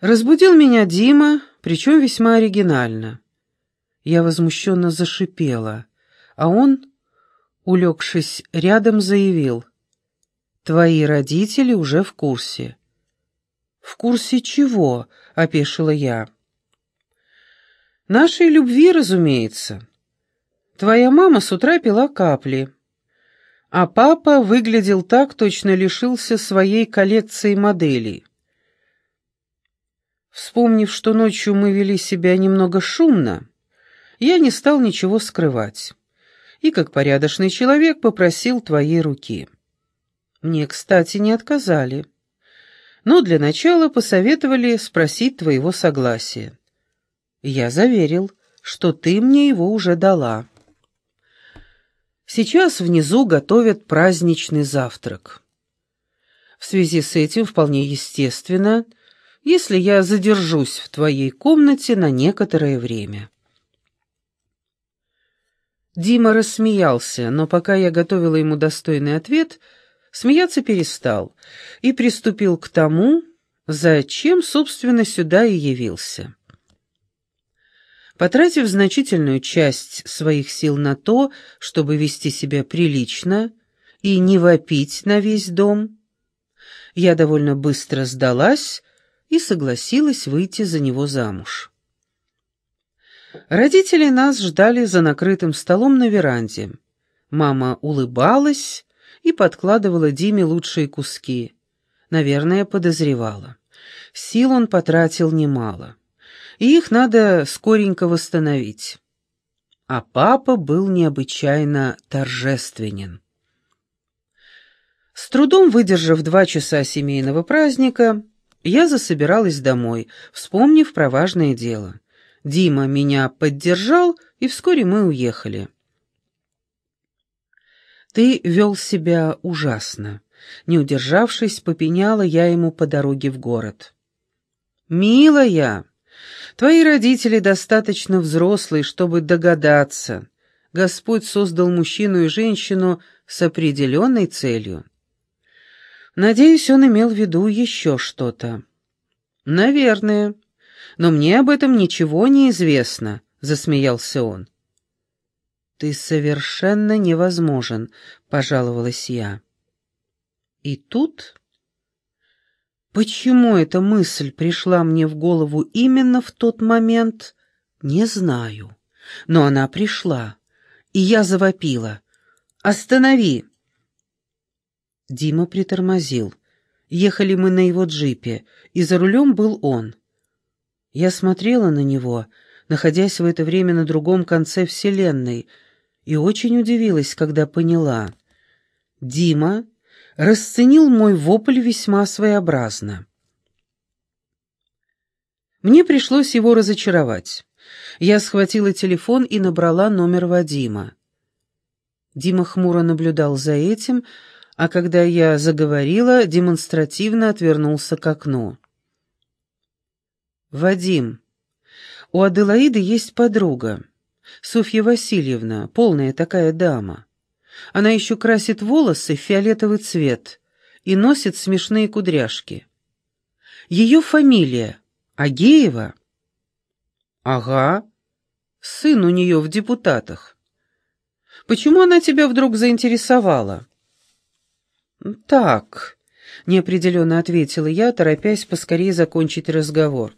Разбудил меня Дима, причем весьма оригинально. Я возмущенно зашипела, а он, улегшись рядом, заявил, «Твои родители уже в курсе». «В курсе чего?» — опешила я. «Нашей любви, разумеется. Твоя мама с утра пила капли, а папа выглядел так, точно лишился своей коллекции моделей. Вспомнив, что ночью мы вели себя немного шумно, я не стал ничего скрывать и, как порядочный человек, попросил твоей руки. Мне, кстати, не отказали, но для начала посоветовали спросить твоего согласия. Я заверил, что ты мне его уже дала. Сейчас внизу готовят праздничный завтрак. В связи с этим вполне естественно — если я задержусь в твоей комнате на некоторое время». Дима рассмеялся, но пока я готовила ему достойный ответ, смеяться перестал и приступил к тому, зачем, собственно, сюда и явился. Потратив значительную часть своих сил на то, чтобы вести себя прилично и не вопить на весь дом, я довольно быстро сдалась и согласилась выйти за него замуж. Родители нас ждали за накрытым столом на веранде. Мама улыбалась и подкладывала Диме лучшие куски. Наверное, подозревала. Сил он потратил немало, и их надо скоренько восстановить. А папа был необычайно торжественен. С трудом выдержав два часа семейного праздника, я засобиралась домой, вспомнив про важное дело. Дима меня поддержал, и вскоре мы уехали. «Ты вел себя ужасно», — не удержавшись, попеняла я ему по дороге в город. «Милая, твои родители достаточно взрослые, чтобы догадаться. Господь создал мужчину и женщину с определенной целью. Надеюсь, он имел в виду еще что-то. «Наверное. Но мне об этом ничего не известно», — засмеялся он. «Ты совершенно невозможен», — пожаловалась я. И тут... Почему эта мысль пришла мне в голову именно в тот момент, не знаю. Но она пришла, и я завопила. «Останови!» Дима притормозил. Ехали мы на его джипе, и за рулем был он. Я смотрела на него, находясь в это время на другом конце Вселенной, и очень удивилась, когда поняла. Дима расценил мой вопль весьма своеобразно. Мне пришлось его разочаровать. Я схватила телефон и набрала номер Вадима. Дима хмуро наблюдал за этим, а когда я заговорила, демонстративно отвернулся к окну. «Вадим, у Аделаиды есть подруга, Софья Васильевна, полная такая дама. Она еще красит волосы в фиолетовый цвет и носит смешные кудряшки. Ее фамилия Агеева?» «Ага, сын у нее в депутатах. Почему она тебя вдруг заинтересовала?» «Так», — неопределенно ответила я, торопясь поскорее закончить разговор.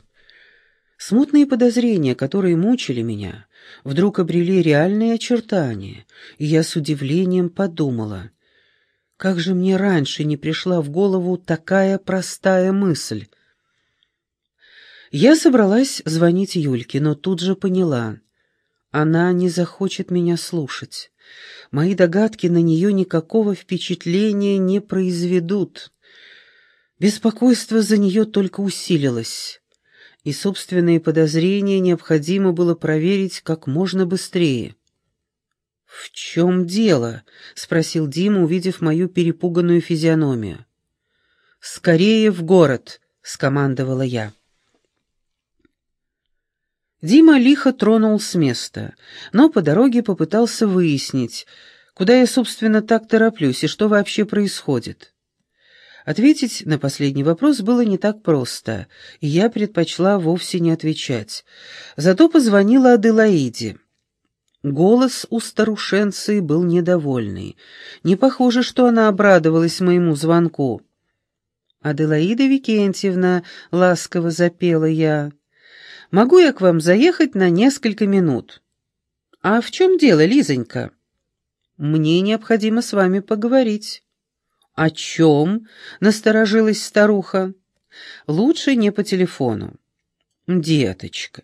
Смутные подозрения, которые мучили меня, вдруг обрели реальные очертания, и я с удивлением подумала, как же мне раньше не пришла в голову такая простая мысль. Я собралась звонить Юльке, но тут же поняла, она не захочет меня слушать. Мои догадки на нее никакого впечатления не произведут. Беспокойство за нее только усилилось, и собственные подозрения необходимо было проверить как можно быстрее. «В чем дело?» — спросил Дима, увидев мою перепуганную физиономию. «Скорее в город!» — скомандовала я. Дима лихо тронул с места, но по дороге попытался выяснить, куда я, собственно, так тороплюсь и что вообще происходит. Ответить на последний вопрос было не так просто, и я предпочла вовсе не отвечать. Зато позвонила Аделаиде. Голос у старушенцы был недовольный. Не похоже, что она обрадовалась моему звонку. «Аделаида Викентьевна», — ласково запела я, — «могу я к вам заехать на несколько минут?» «А в чем дело, Лизонька?» «Мне необходимо с вами поговорить». «О чем?» — насторожилась старуха. «Лучше не по телефону». «Деточка,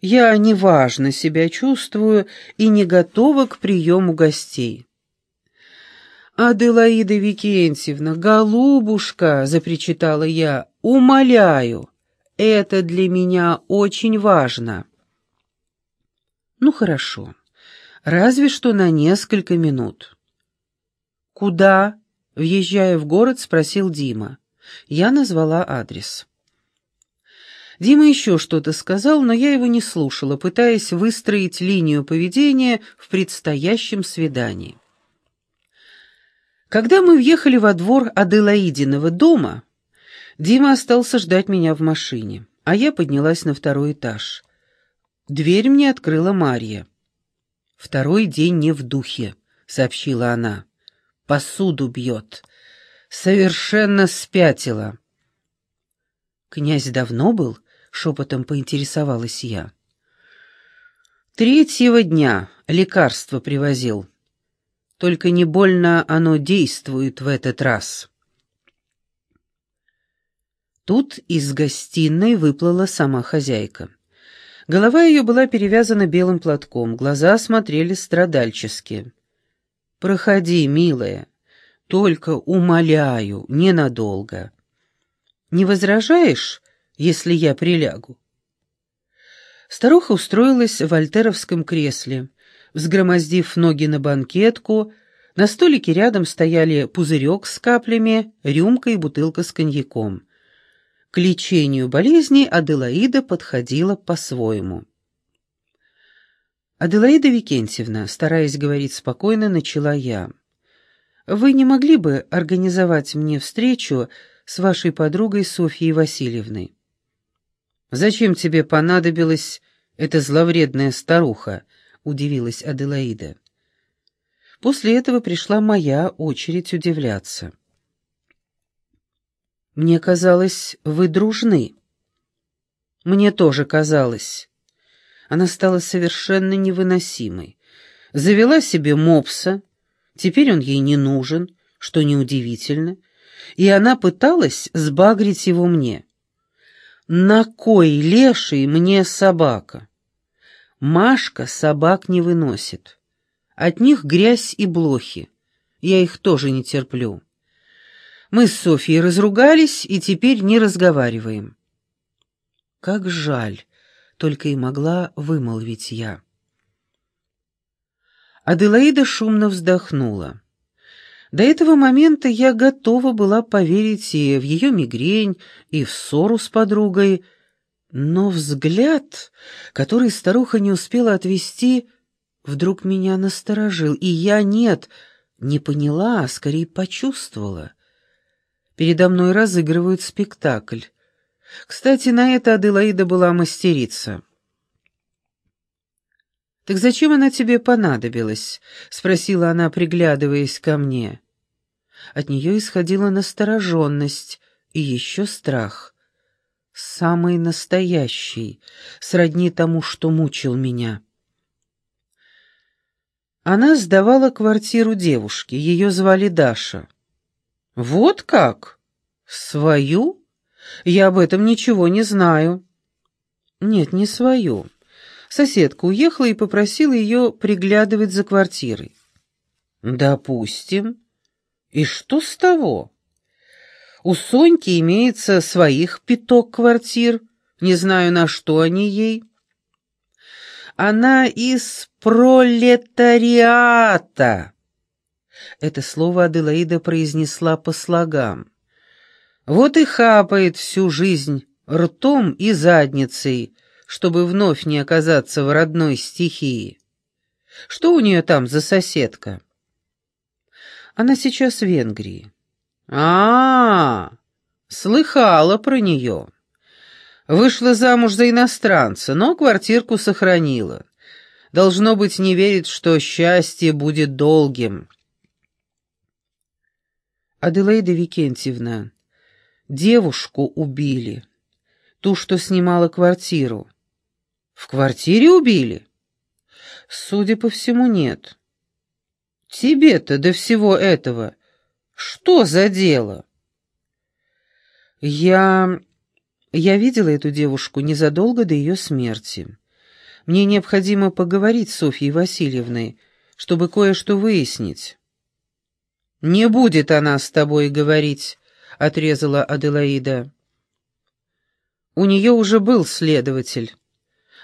я неважно себя чувствую и не готова к приему гостей». «Аделаида Викентьевна, голубушка!» — запричитала я. «Умоляю, это для меня очень важно». «Ну, хорошо, разве что на несколько минут». «Куда?» Въезжая в город, спросил Дима. Я назвала адрес. Дима еще что-то сказал, но я его не слушала, пытаясь выстроить линию поведения в предстоящем свидании. Когда мы въехали во двор Аделаидиного дома, Дима остался ждать меня в машине, а я поднялась на второй этаж. Дверь мне открыла Марья. «Второй день не в духе», — сообщила она посуду бьет. Совершенно спятила. Князь давно был? Шепотом поинтересовалась я. Третьего дня лекарство привозил. Только не больно оно действует в этот раз. Тут из гостиной выплыла сама хозяйка. Голова ее была перевязана белым платком, глаза смотрели страдальчески. Проходи, милая. Только умоляю, ненадолго. Не возражаешь, если я прилягу?» Старуха устроилась в альтеровском кресле, взгромоздив ноги на банкетку, на столике рядом стояли пузырек с каплями, рюмка и бутылка с коньяком. К лечению болезней Аделаида подходила по-своему. «Аделаида Викентьевна», стараясь говорить спокойно, начала я. «Вы не могли бы организовать мне встречу с вашей подругой Софьей Васильевной?» «Зачем тебе понадобилась эта зловредная старуха?» — удивилась Аделаида. После этого пришла моя очередь удивляться. «Мне казалось, вы дружны». «Мне тоже казалось». Она стала совершенно невыносимой. Завела себе мопса, теперь он ей не нужен, что неудивительно, и она пыталась сбагрить его мне. «На кой леший мне собака?» Машка собак не выносит. От них грязь и блохи. Я их тоже не терплю. Мы с Софьей разругались и теперь не разговариваем. Как жаль, только и могла вымолвить я. Аделаида шумно вздохнула. До этого момента я готова была поверить и в ее мигрень, и в ссору с подругой, но взгляд, который старуха не успела отвести, вдруг меня насторожил, и я нет, не поняла, а скорее почувствовала. Передо мной разыгрывают спектакль. Кстати, на это Аделаида была мастерица. «Так зачем она тебе понадобилась?» — спросила она, приглядываясь ко мне. От нее исходила настороженность и еще страх. Самый настоящий, сродни тому, что мучил меня. Она сдавала квартиру девушке, ее звали Даша. «Вот как? Свою?» Я об этом ничего не знаю». «Нет, не свою. Соседка уехала и попросила ее приглядывать за квартирой». «Допустим. И что с того? У Соньки имеется своих пяток квартир, не знаю, на что они ей». «Она из пролетариата». Это слово Аделаида произнесла по слогам. Вот и хапает всю жизнь ртом и задницей, чтобы вновь не оказаться в родной стихии. Что у нее там за соседка? Она сейчас в Венгрии. а, -а, -а слыхала про нее. Вышла замуж за иностранца, но квартирку сохранила. Должно быть, не верит, что счастье будет долгим. Аделаида Викентьевна, девушку убили. Ту, что снимала квартиру. В квартире убили? Судя по всему, нет. Тебе-то до всего этого что за дело? Я... Я видела эту девушку незадолго до ее смерти. Мне необходимо поговорить с Софьей Васильевной, чтобы кое-что выяснить. «Не будет она с тобой говорить», — отрезала Аделаида. У нее уже был следователь.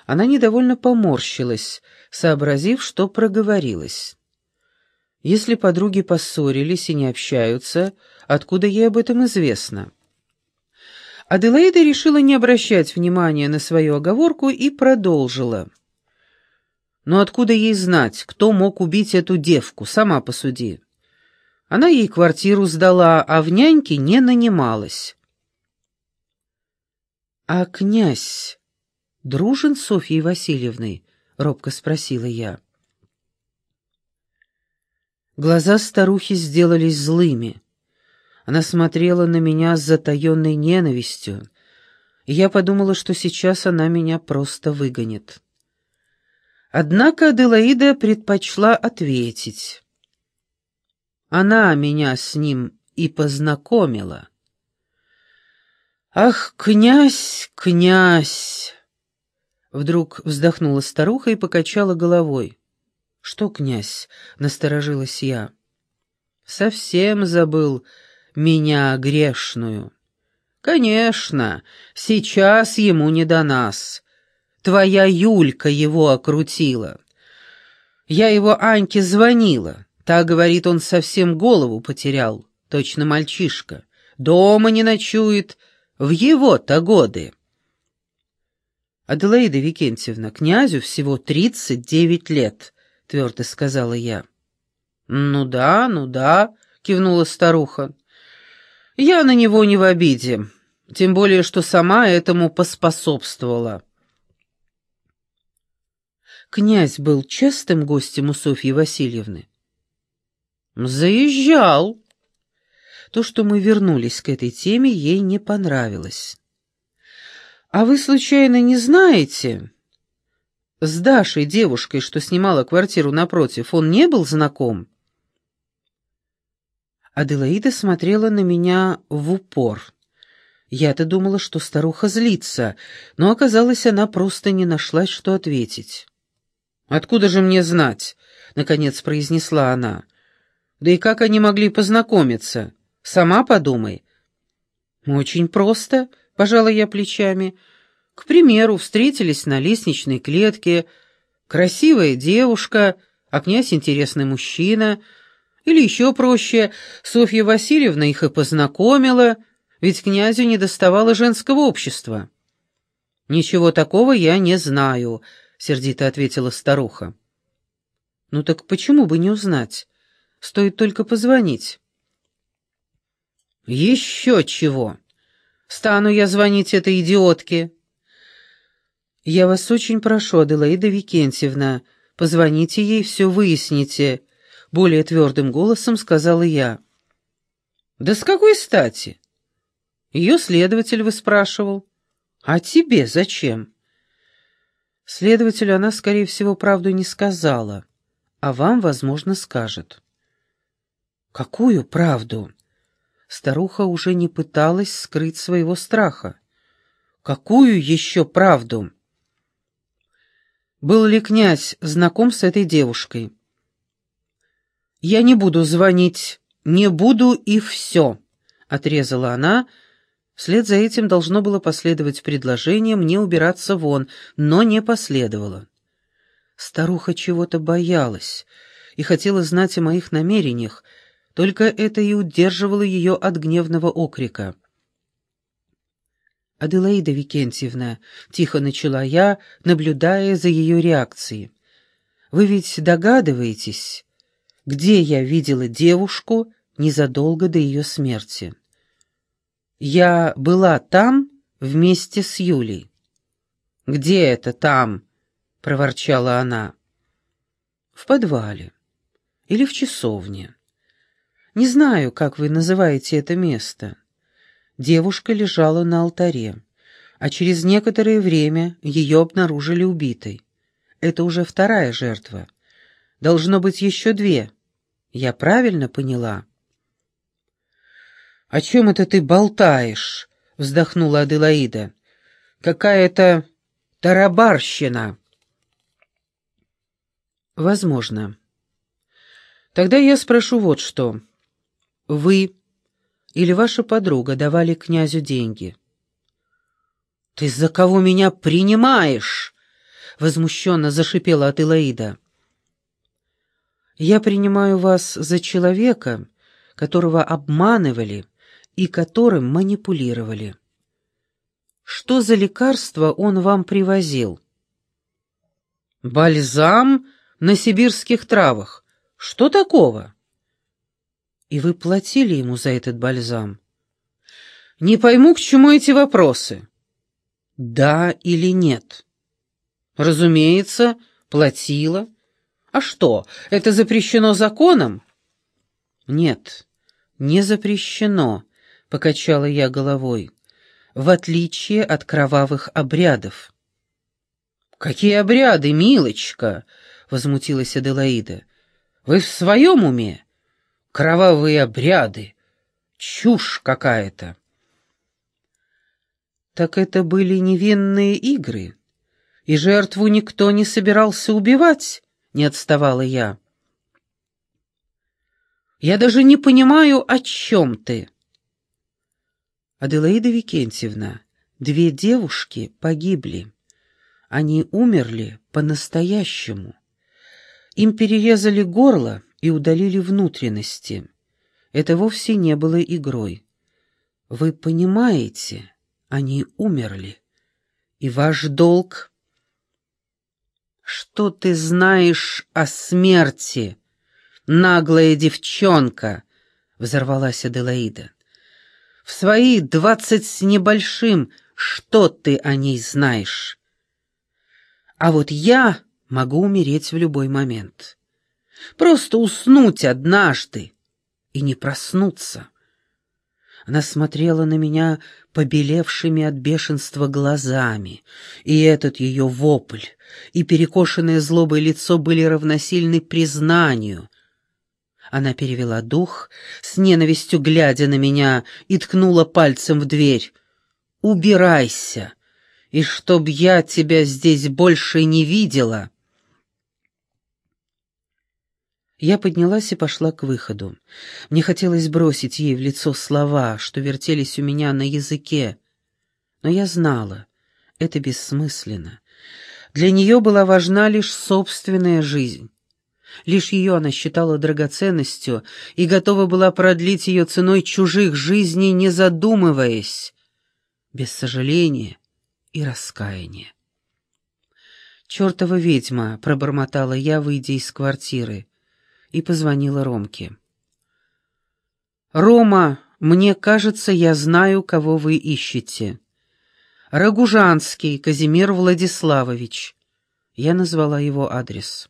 Она недовольно поморщилась, сообразив, что проговорилась. Если подруги поссорились и не общаются, откуда ей об этом известно? Аделаида решила не обращать внимания на свою оговорку и продолжила. «Но откуда ей знать, кто мог убить эту девку, сама посуди. Она ей квартиру сдала, а в няньке не нанималась». «А князь дружен с Софьей Васильевной?» — робко спросила я. Глаза старухи сделались злыми. Она смотрела на меня с затаенной ненавистью, и я подумала, что сейчас она меня просто выгонит. Однако Аделаида предпочла ответить. Она меня с ним и познакомила. «Ах, князь, князь!» Вдруг вздохнула старуха и покачала головой. «Что, князь?» — насторожилась я. «Совсем забыл меня грешную». «Конечно, сейчас ему не до нас. Твоя Юлька его окрутила. Я его Аньке звонила. Та говорит, он совсем голову потерял, точно мальчишка. Дома не ночует, в его-то годы». «Аделаида Викентьевна, князю всего тридцать девять лет», — твердо сказала я. «Ну да, ну да», — кивнула старуха. «Я на него не в обиде, тем более, что сама этому поспособствовала». Князь был частым гостем у Софьи Васильевны. «Заезжал». То, что мы вернулись к этой теме, ей не понравилось. «А вы, случайно, не знаете...» С Дашей, девушкой, что снимала квартиру напротив, он не был знаком? Аделаида смотрела на меня в упор. Я-то думала, что старуха злится, но оказалось, она просто не нашлась, что ответить. «Откуда же мне знать?» — наконец произнесла она. «Да и как они могли познакомиться? Сама подумай». «Очень просто», — пожала я плечами, — к примеру, встретились на лестничной клетке красивая девушка, а князь интересный мужчина, или еще проще, Софья Васильевна их и познакомила, ведь князю не доставало женского общества. «Ничего такого я не знаю», — сердито ответила старуха. «Ну так почему бы не узнать? Стоит только позвонить». «Еще чего! Стану я звонить этой идиотке!» «Я вас очень прошу, Аделаида Викентьевна, позвоните ей, все выясните», — более твердым голосом сказала я. «Да с какой стати?» Ее следователь выспрашивал. «А тебе зачем?» Следователю она, скорее всего, правду не сказала, а вам, возможно, скажет. «Какую правду?» Старуха уже не пыталась скрыть своего страха. «Какую еще правду?» Был ли князь знаком с этой девушкой? «Я не буду звонить, не буду и все», — отрезала она. Вслед за этим должно было последовать предложение мне убираться вон, но не последовало. Старуха чего-то боялась и хотела знать о моих намерениях, только это и удерживало ее от гневного окрика. «Аделаида Викентьевна», — тихо начала я, наблюдая за ее реакцией, — «вы ведь догадываетесь, где я видела девушку, незадолго до ее смерти. Я была там вместе с Юлей. «Где это там?» — проворчала она. «В подвале. Или в часовне. Не знаю, как вы называете это место. Девушка лежала на алтаре, а через некоторое время ее обнаружили убитой. Это уже вторая жертва. Должно быть еще две. Я правильно поняла?» «О чем это ты болтаешь?» — вздохнула Аделаида. «Какая-то тарабарщина». «Возможно. Тогда я спрошу вот что. Вы или ваша подруга давали князю деньги?» «Ты за кого меня принимаешь?» — возмущенно зашипела Аделаида. «Я принимаю вас за человека, которого обманывали и которым манипулировали. Что за лекарство он вам привозил? Бальзам на сибирских травах. Что такого? И вы платили ему за этот бальзам? Не пойму, к чему эти вопросы. Да или нет? Разумеется, платила. А что, это запрещено законом? Нет, не запрещено, — покачала я головой, — «в отличие от кровавых обрядов». «Какие обряды, милочка?» — возмутилась Аделаида. «Вы в своем уме? Кровавые обряды! Чушь какая-то!» «Так это были невинные игры, и жертву никто не собирался убивать?» — не отставала я. «Я даже не понимаю, о чем ты». Аделаида Викентьевна, две девушки погибли. Они умерли по-настоящему. Им перерезали горло и удалили внутренности. Это вовсе не было игрой. Вы понимаете, они умерли. И ваш долг... Что ты знаешь о смерти, наглая девчонка? Взорвалась Аделаида. В свои двадцать с небольшим что ты о ней знаешь? А вот я могу умереть в любой момент. Просто уснуть однажды и не проснуться. Она смотрела на меня побелевшими от бешенства глазами, и этот ее вопль, и перекошенное злобой лицо были равносильны признанию, она перевела дух, с ненавистью глядя на меня, и ткнула пальцем в дверь. «Убирайся, и чтоб я тебя здесь больше не видела!» Я поднялась и пошла к выходу. Мне хотелось бросить ей в лицо слова, что вертелись у меня на языке. Но я знала, это бессмысленно. Для нее была важна лишь собственная жизнь. Лишь ее она считала драгоценностью и готова была продлить ее ценой чужих жизней, не задумываясь, без сожаления и раскаяния. «Чертова ведьма!» — пробормотала я, выйдя из квартиры, и позвонила Ромке. «Рома, мне кажется, я знаю, кого вы ищете. Рогужанский Казимир Владиславович». Я назвала его адрес.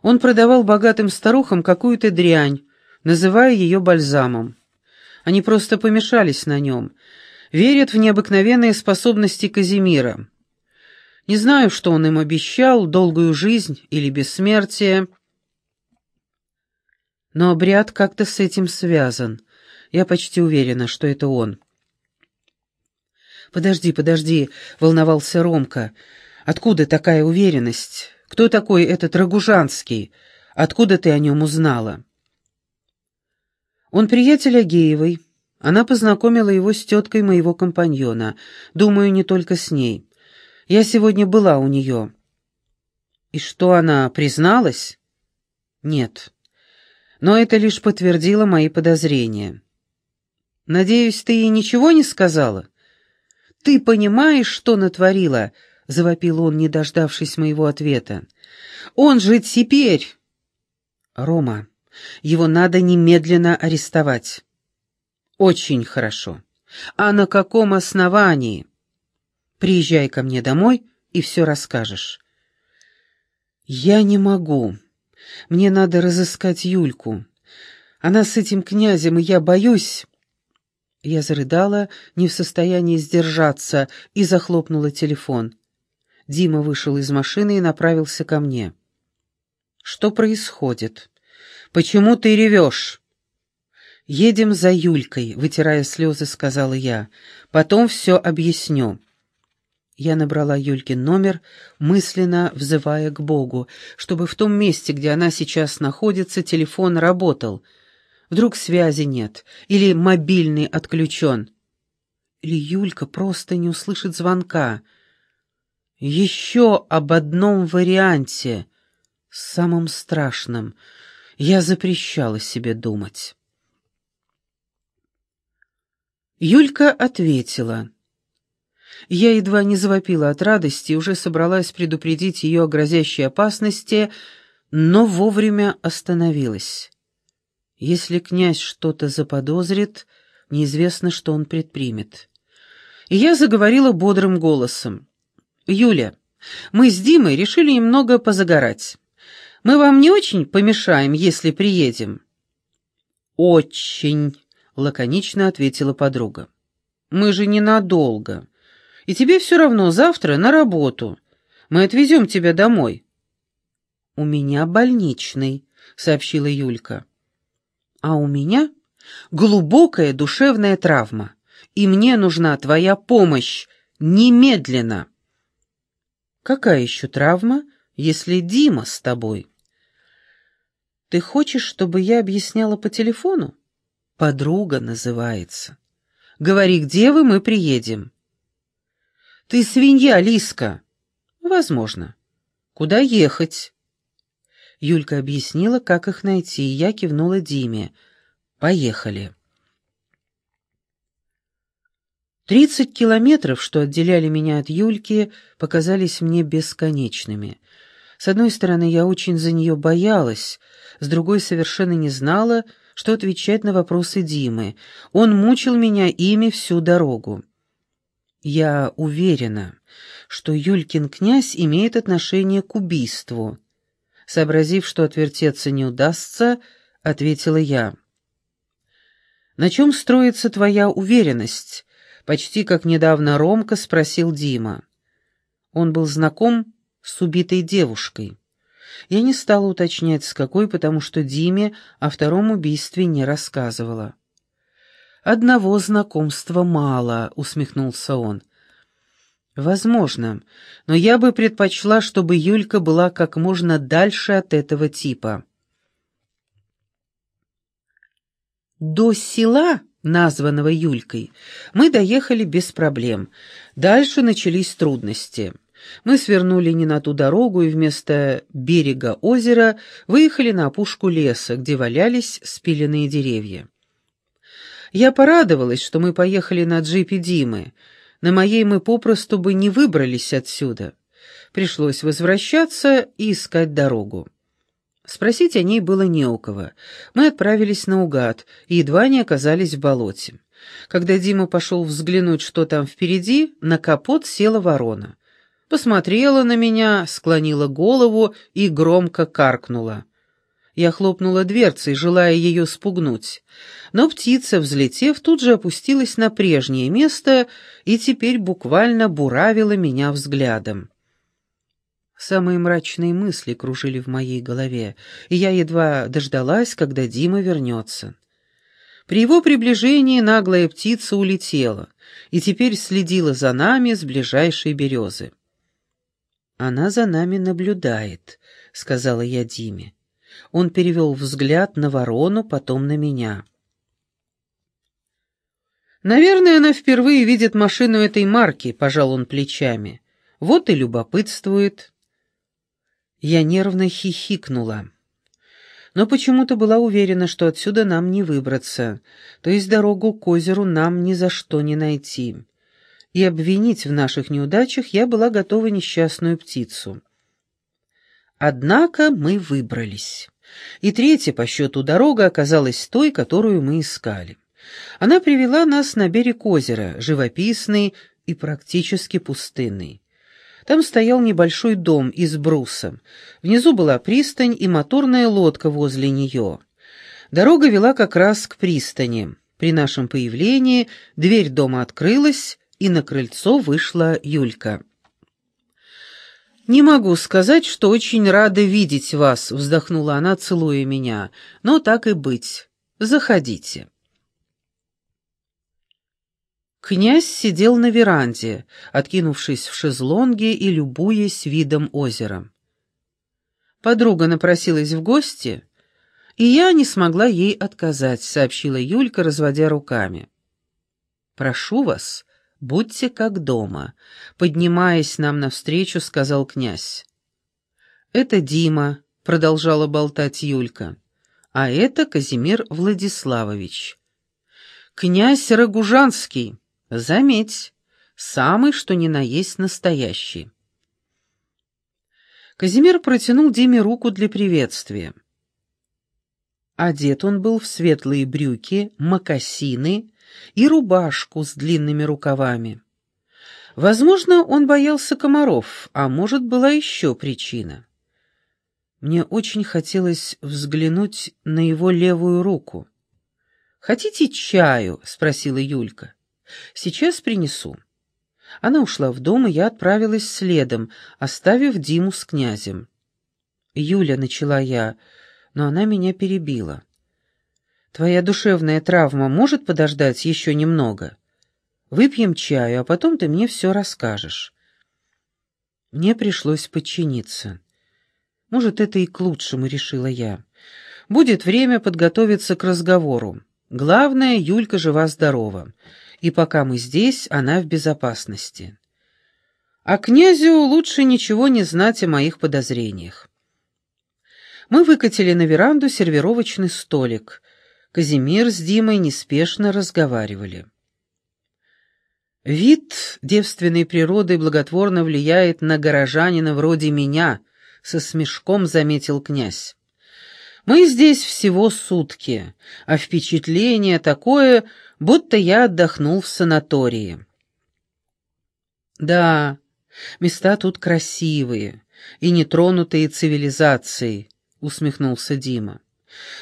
Он продавал богатым старухам какую-то дрянь, называя ее бальзамом. Они просто помешались на нем, верят в необыкновенные способности Казимира. Не знаю, что он им обещал, долгую жизнь или бессмертие, но обряд как-то с этим связан. Я почти уверена, что это он. «Подожди, подожди», — волновался Ромка. «Откуда такая уверенность? Кто такой этот Рогужанский? Откуда ты о нем узнала?» «Он приятель Агеевой. Она познакомила его с теткой моего компаньона. Думаю, не только с ней. Я сегодня была у нее». «И что, она призналась?» «Нет. Но это лишь подтвердило мои подозрения». «Надеюсь, ты ей ничего не сказала?» «Ты понимаешь, что натворила?» — завопил он, не дождавшись моего ответа. «Он же теперь...» «Рома, Его надо немедленно арестовать». «Очень хорошо. А на каком основании?» «Приезжай ко мне домой и все расскажешь». «Я не могу. Мне надо разыскать Юльку. Она с этим князем, и я боюсь...» Я зарыдала, не в состоянии сдержаться, и захлопнула телефон. Дима вышел из машины и направился ко мне. «Что происходит? Почему ты ревешь?» «Едем за Юлькой», — вытирая слезы, сказала я. «Потом все объясню». Я набрала Юлькин номер, мысленно взывая к Богу, чтобы в том месте, где она сейчас находится, телефон работал. Вдруг связи нет, или мобильный отключен. Или Юлька просто не услышит звонка. Еще об одном варианте, самом страшном, я запрещала себе думать. Юлька ответила. Я едва не завопила от радости и уже собралась предупредить ее о грозящей опасности, но вовремя остановилась. Если князь что-то заподозрит, неизвестно, что он предпримет. И я заговорила бодрым голосом. «Юля, мы с Димой решили немного позагорать. Мы вам не очень помешаем, если приедем?» «Очень», — лаконично ответила подруга. «Мы же ненадолго. И тебе все равно завтра на работу. Мы отвезем тебя домой». «У меня больничный», — сообщила Юлька. «А у меня глубокая душевная травма, и мне нужна твоя помощь немедленно». «Какая еще травма, если Дима с тобой?» «Ты хочешь, чтобы я объясняла по телефону?» «Подруга называется. Говори, где вы, мы приедем». «Ты свинья, Лиска!» «Возможно. Куда ехать?» Юлька объяснила, как их найти, и я кивнула Диме. «Поехали». Тридцать километров, что отделяли меня от Юльки, показались мне бесконечными. С одной стороны, я очень за нее боялась, с другой совершенно не знала, что отвечать на вопросы Димы. Он мучил меня ими всю дорогу. Я уверена, что Юлькин князь имеет отношение к убийству. Сообразив, что отвертеться не удастся, ответила я. «На чем строится твоя уверенность?» Почти как недавно Ромка спросил Дима. Он был знаком с убитой девушкой. Я не стала уточнять, с какой, потому что Диме о втором убийстве не рассказывала. «Одного знакомства мало», — усмехнулся он. «Возможно, но я бы предпочла, чтобы Юлька была как можно дальше от этого типа». До села названного Юлькой, мы доехали без проблем. Дальше начались трудности. Мы свернули не на ту дорогу и вместо берега озера выехали на опушку леса, где валялись спиленные деревья. Я порадовалась, что мы поехали на джипе Димы. На моей мы попросту бы не выбрались отсюда. Пришлось возвращаться и искать дорогу. Спросить о ней было не у кого. Мы отправились наугад и едва не оказались в болоте. Когда Дима пошел взглянуть, что там впереди, на капот села ворона. Посмотрела на меня, склонила голову и громко каркнула. Я хлопнула дверцей, желая ее спугнуть. Но птица, взлетев, тут же опустилась на прежнее место и теперь буквально буравила меня взглядом. Самые мрачные мысли кружили в моей голове, и я едва дождалась, когда Дима вернется. При его приближении наглая птица улетела и теперь следила за нами с ближайшей березы. «Она за нами наблюдает», — сказала я Диме. Он перевел взгляд на ворону, потом на меня. «Наверное, она впервые видит машину этой марки», — пожал он плечами. «Вот и любопытствует». Я нервно хихикнула. Но почему-то была уверена, что отсюда нам не выбраться, то есть дорогу к озеру нам ни за что не найти. И обвинить в наших неудачах я была готова несчастную птицу. Однако мы выбрались. И третья по счету дорога оказалась той, которую мы искали. Она привела нас на берег озера, живописный и практически пустынный. Там стоял небольшой дом из бруса. Внизу была пристань и моторная лодка возле нее. Дорога вела как раз к пристани. При нашем появлении дверь дома открылась, и на крыльцо вышла Юлька. «Не могу сказать, что очень рада видеть вас», — вздохнула она, целуя меня. «Но так и быть. Заходите». Князь сидел на веранде, откинувшись в шезлонге и любуясь видом озера. Подруга напросилась в гости, и я не смогла ей отказать, сообщила Юлька, разводя руками. «Прошу вас, будьте как дома», — поднимаясь нам навстречу, сказал князь. «Это Дима», — продолжала болтать Юлька, — «а это Казимир Владиславович». «Князь Рогужанский», Заметь, самый что ни на есть настоящий. Казимир протянул Диме руку для приветствия. Одет он был в светлые брюки, мокасины и рубашку с длинными рукавами. Возможно, он боялся комаров, а может, была еще причина. Мне очень хотелось взглянуть на его левую руку. «Хотите чаю?» — спросила Юлька. Сейчас принесу». Она ушла в дом, и я отправилась следом, оставив Диму с князем. «Юля», — начала я, но она меня перебила. «Твоя душевная травма может подождать еще немного? Выпьем чаю, а потом ты мне все расскажешь». Мне пришлось подчиниться. Может, это и к лучшему, решила я. Будет время подготовиться к разговору. Главное, Юлька жива-здорова и пока мы здесь, она в безопасности. А князю лучше ничего не знать о моих подозрениях. Мы выкатили на веранду сервировочный столик. Казимир с Димой неспешно разговаривали. «Вид девственной природы благотворно влияет на горожанина вроде меня», — со смешком заметил князь. «Мы здесь всего сутки, а впечатление такое, будто я отдохнул в санатории. Да, места тут красивые и нетронутые цивилизацией, усмехнулся Дима.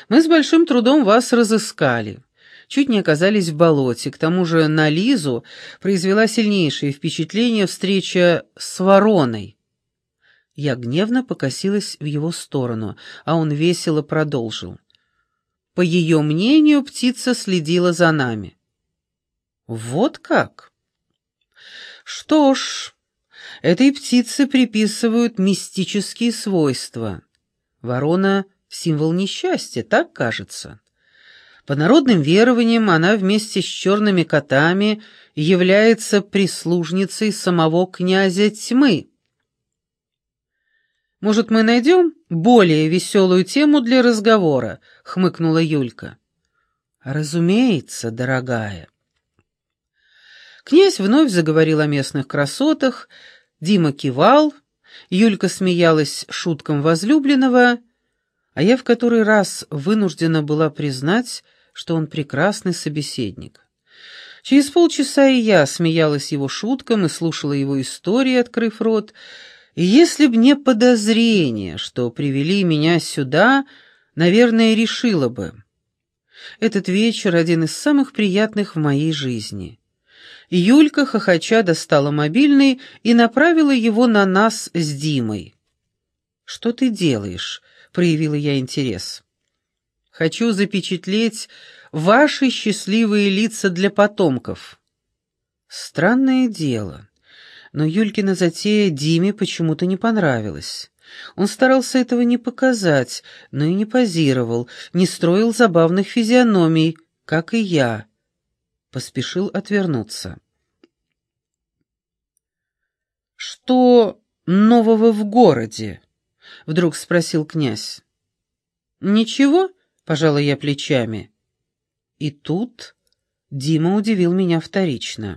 Мы с большим трудом вас разыскали. Чуть не оказались в болоте, к тому же на Лизу произвела сильнейшее впечатление встреча с вороной. Я гневно покосилась в его сторону, а он весело продолжил. По ее мнению, птица следила за нами. Вот как? Что ж, этой птице приписывают мистические свойства. Ворона — символ несчастья, так кажется. По народным верованиям она вместе с черными котами является прислужницей самого князя тьмы. «Может, мы найдем более веселую тему для разговора?» — хмыкнула Юлька. «Разумеется, дорогая». Князь вновь заговорил о местных красотах, Дима кивал, Юлька смеялась шуткам возлюбленного, а я в который раз вынуждена была признать, что он прекрасный собеседник. Через полчаса и я смеялась его шуткам и слушала его истории, открыв рот, и если б не подозрение, что привели меня сюда, наверное, решила бы. Этот вечер один из самых приятных в моей жизни. Юлька, хохоча, достала мобильный и направила его на нас с Димой. «Что ты делаешь?» — проявила я интерес. «Хочу запечатлеть ваши счастливые лица для потомков». Странное дело. Но Юлькина затея Диме почему-то не понравилась. Он старался этого не показать, но и не позировал, не строил забавных физиономий, как и я. Поспешил отвернуться. «Что нового в городе?» — вдруг спросил князь. «Ничего», — пожала я плечами. И тут Дима удивил меня вторично.